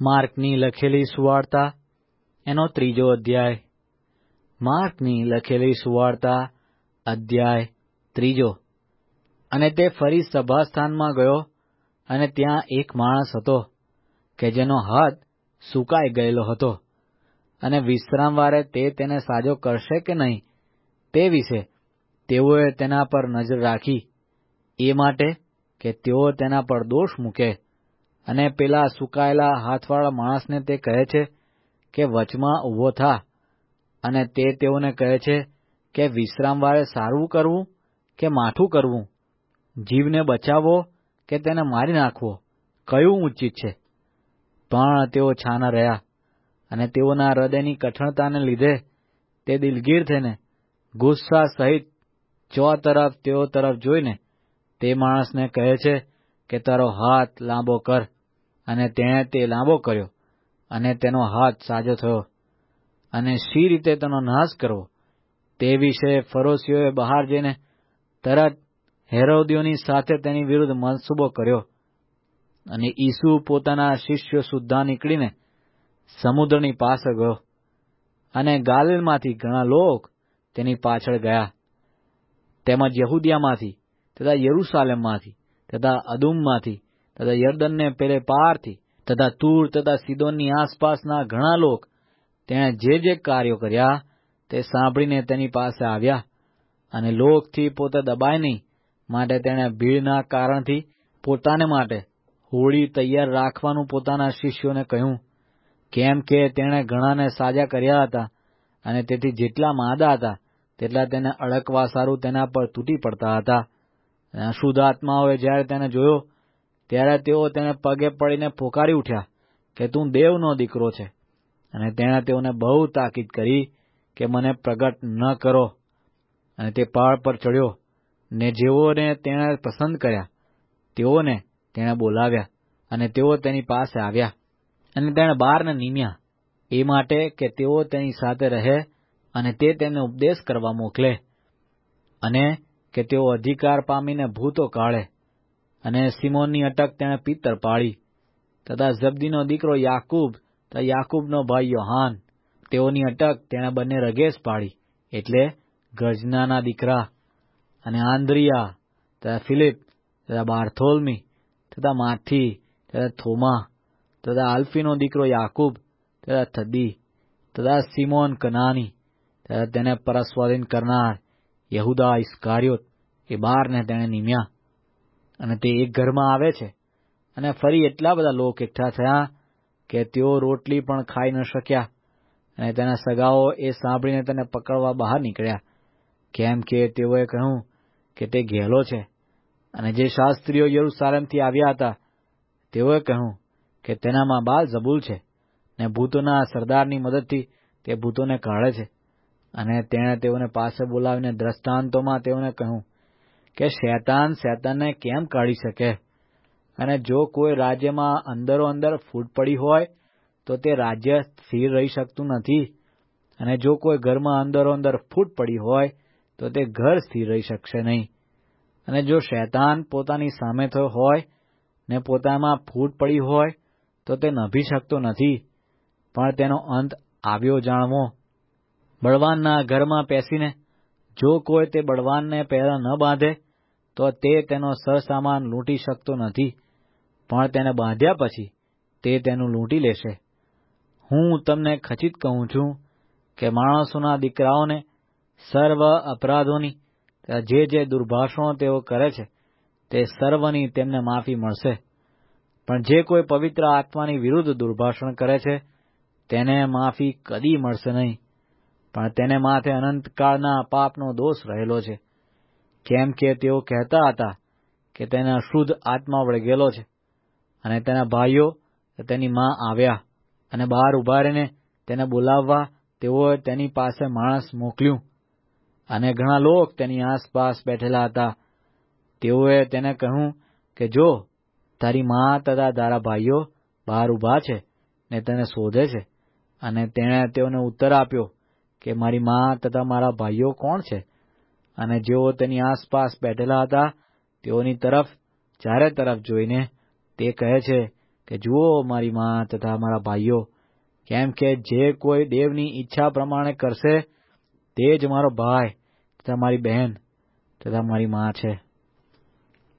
માર્કની લખેલી સુવાર્તા, એનો ત્રીજો અધ્યાય. માર્કની લખેલી સુવાર્તા, અધ્યાય ત્રીજો. અને તે ફરી સભાસ્થાનમાં ગયો અને ત્યાં એક માણસ હતો કે જેનો હાથ સુકાઈ ગયેલો હતો અને વિશ્રામવારે તે તેને સાજો કરશે કે નહીં તે વિશે તેઓએ તેના પર નજર રાખી. એ માટે કે તેઓ તેના પર દોષ મૂકે. અને પેલા સુકાયેલા હાથવાળા માણસને તે કહે છે કે, વચમાં ઊભો થા. અને તે તેઓને કહે છે કે વિશ્રામવારે સારવું કરવું કે માઠું કરવું? જીવને બચાવવો કે તેને મારી નાખવો? કયું ઉચિત છે? પણ તેઓ છાના રહ્યા અને તેઓના હૃદયની કઠણતાને લીધે તે દિલગીર થઈને ગુસ્સા સહિત ચો તરફ તેઓ તરફ જોઈને તે માણસને કહે છે કે તારો હાથ લાંબો કર. અને તેણે તે લાંબો કર્યો, અને તેનો હાથ સાજો થયો. અને શી રીતે તેનો નાશ કરવો? તે વિશે ફરોશીઓએ બહાર જઈને તરત હેરોદીઓની સાથે તેની વિરુદ્ધ મનસૂબો કર્યો. અને ઈસુ પોતાના શિષ્યો સુદ્ધા નીકળીને સમુદ્રની પાસે ગયો. અને ગાલિલમાંથી ઘણા લોક તેની પાછળ ગયા. તેમજ યહુદિયામાંથી તથા યરૂશાલેમમાંથી તથા અદુમમાંથી તથા યર્દનને પેલે પારથી તથા તૂર તથા સિદોનની આસપાસના ઘણા લોક તેણે જે જે કાર્યો કર્યા તે સાંભળીને તેની પાસે આવ્યા અને લોકથી પોતે દબાય નહીં માટે તેણે ભીડના કારણથી પોતાને માટે હોળી તૈયાર રાખવાનું પોતાના શિષ્યોને કહ્યું, કેમ કે તેણે ઘણાને સાજા કર્યા હતા અને તેથી જેટલા માદા હતા, તેટલા તેને અડકવા સારું તેના પર તૂટી પડતા હતા. અશુદ્ધ આત્માઓએ જ્યારે તેને જોયો, ત્યારે તેઓ તેને પગે પડીને પોકારી ઉઠ્યા કે તું દેવનો દીકરો છે. અને તેણે તેઓને બહુ તાકીદ કરી કે મને પ્રગટ ન કરો. અને તે પહાડ પર ચડ્યો ને જેઓને તેણે પસંદ કર્યા, તેઓને તેણે બોલાવ્યા અને તેઓ તેની પાસે આવ્યા. અને તેણે બારને નીમ્યા. એ માટે કે તેઓ તેની સાથે રહે અને તે તેમને ઉપદેશ કરવા મોકલે. અને કે તેઓ અધિકાર પામીને ભૂતો કાઢે અને સિમોનની અટક તેણે પિત્તર પાડી. તથા ઝબદીનો દીકરો યાકૂબ, તથા યાકૂબનો ભાઈ યોહાન, તેઓની અટક તેણે બંને રગેશ પાડી, એટલે ગર્જનાના દીકરા અને આંદ્રિયા, તથા ફિલિપ, તથા બાર્થોલમી, તથા માથી તથા થોમા, તથા આલ્ફીનો દીકરો યાકૂબ, તથા થદ્દી તથા સિમોન કનાની, તથા તેને પરસ્વાધીન કરનાર યહુદા ઇસ્કારિયોત એ બારને તેણે નિમ્યા અને તે એક ઘરમાં આવે છે અને ફરી એટલા બધા લોક એકઠા થયા કે તેઓ રોટલી પણ ખાઈ ન શક્યા અને તેના સગાઓ એ સાંભળીને તેને પકડવા બહાર નીકળ્યા, કેમ કે તેઓએ કહ્યું કે તે ઘેલો છે. અને જે શાસ્ત્રીઓ યરૂસાલેમથી આવ્યા હતા, તેઓએ કહ્યું કે તેનામાં બાલ જબૂલ છે ને ભૂતોના સરદારની મદદથી તે ભૂતોને કાઢે છે. અને તેણે તેઓને પાસે બોલાવીને દ્રષ્ટાંતોમાં તેઓને કહ્યું કે શૈતાન શૈતાનને કેમ કાઢી શકે? અને જો કોઈ રાજ્યમાં અંદરો અંદર ફૂટ પડી હોય, તો તે રાજ્ય સ્થિર રહી શકતું નથી. અને જો કોઈ ઘરમાં અંદરો અંદર ફૂટ પડી હોય, તો તે ઘર સ્થિર રહી શકશે નહીં. અને જો શૈતાન પોતાની સામે થયો હોય, ને પોતામાં ફૂટ પડી હોય, તો તે નભી શકતો નથી. પણ તેનો અંત આવ્યો જાણવો. બળવાનના ઘરમાં પેસીને, જો કોઈ તે બળવાનને પહેલા ન બાંધે, તો તે તેનો સરસામાન લૂંટી શકતો નથી, પણ તેને બાંધ્યા પછી તે તેનું લૂંટી લેશે. હું તમને ખચિત કહું છું કે માણસોના દીકરાઓને સર્વ અપરાધોની, જે જે દુર્ભાષણો તેઓ કરે છે, તે સર્વની તેમને માફી મળશે. પણ જે કોઈ પવિત્ર આત્માની વિરુદ્ધ દુર્ભાષણ કરે છે, તેને માફી કદી મળશે નહીં. પણ તેને માથે અનંતકાળના પાપનો દોષ રહેલો છે. કેમ કે તેઓ કહેતા હતા કે તેને અશુદ્ધ આત્મા વળગેલો છે અને તેના ભાઈઓ તેની માં આવ્યા અને બહાર ઊભા રહીને તેને બોલાવવા તેઓએ તેની પાસે માણસ મોકલ્યું અને ઘણા લોક તેની આસપાસ બેઠેલા હતા. તેઓએ તેને કહ્યું કે જો તારી માં તથા તારા ભાઈઓ બહાર ઊભા છે ને તેને શોધે છે અને તેણે તેઓને ઉત્તર આપ્યો કે મારી માં તથા મારા ભાઈઓ કોણ છે? અને જેઓ તેની આસપાસ બેઠેલા હતા, તેઓની તરફ, ચારે તરફ જોઈને તે કહે છે કે, જુઓ મારી માં તથા મારા ભાઈઓ, કેમ કે જે કોઈ દેવની ઈચ્છા પ્રમાણે કરશે, તે જ મારો ભાઈ તથા મારી બહેન તથા મારી માં છે.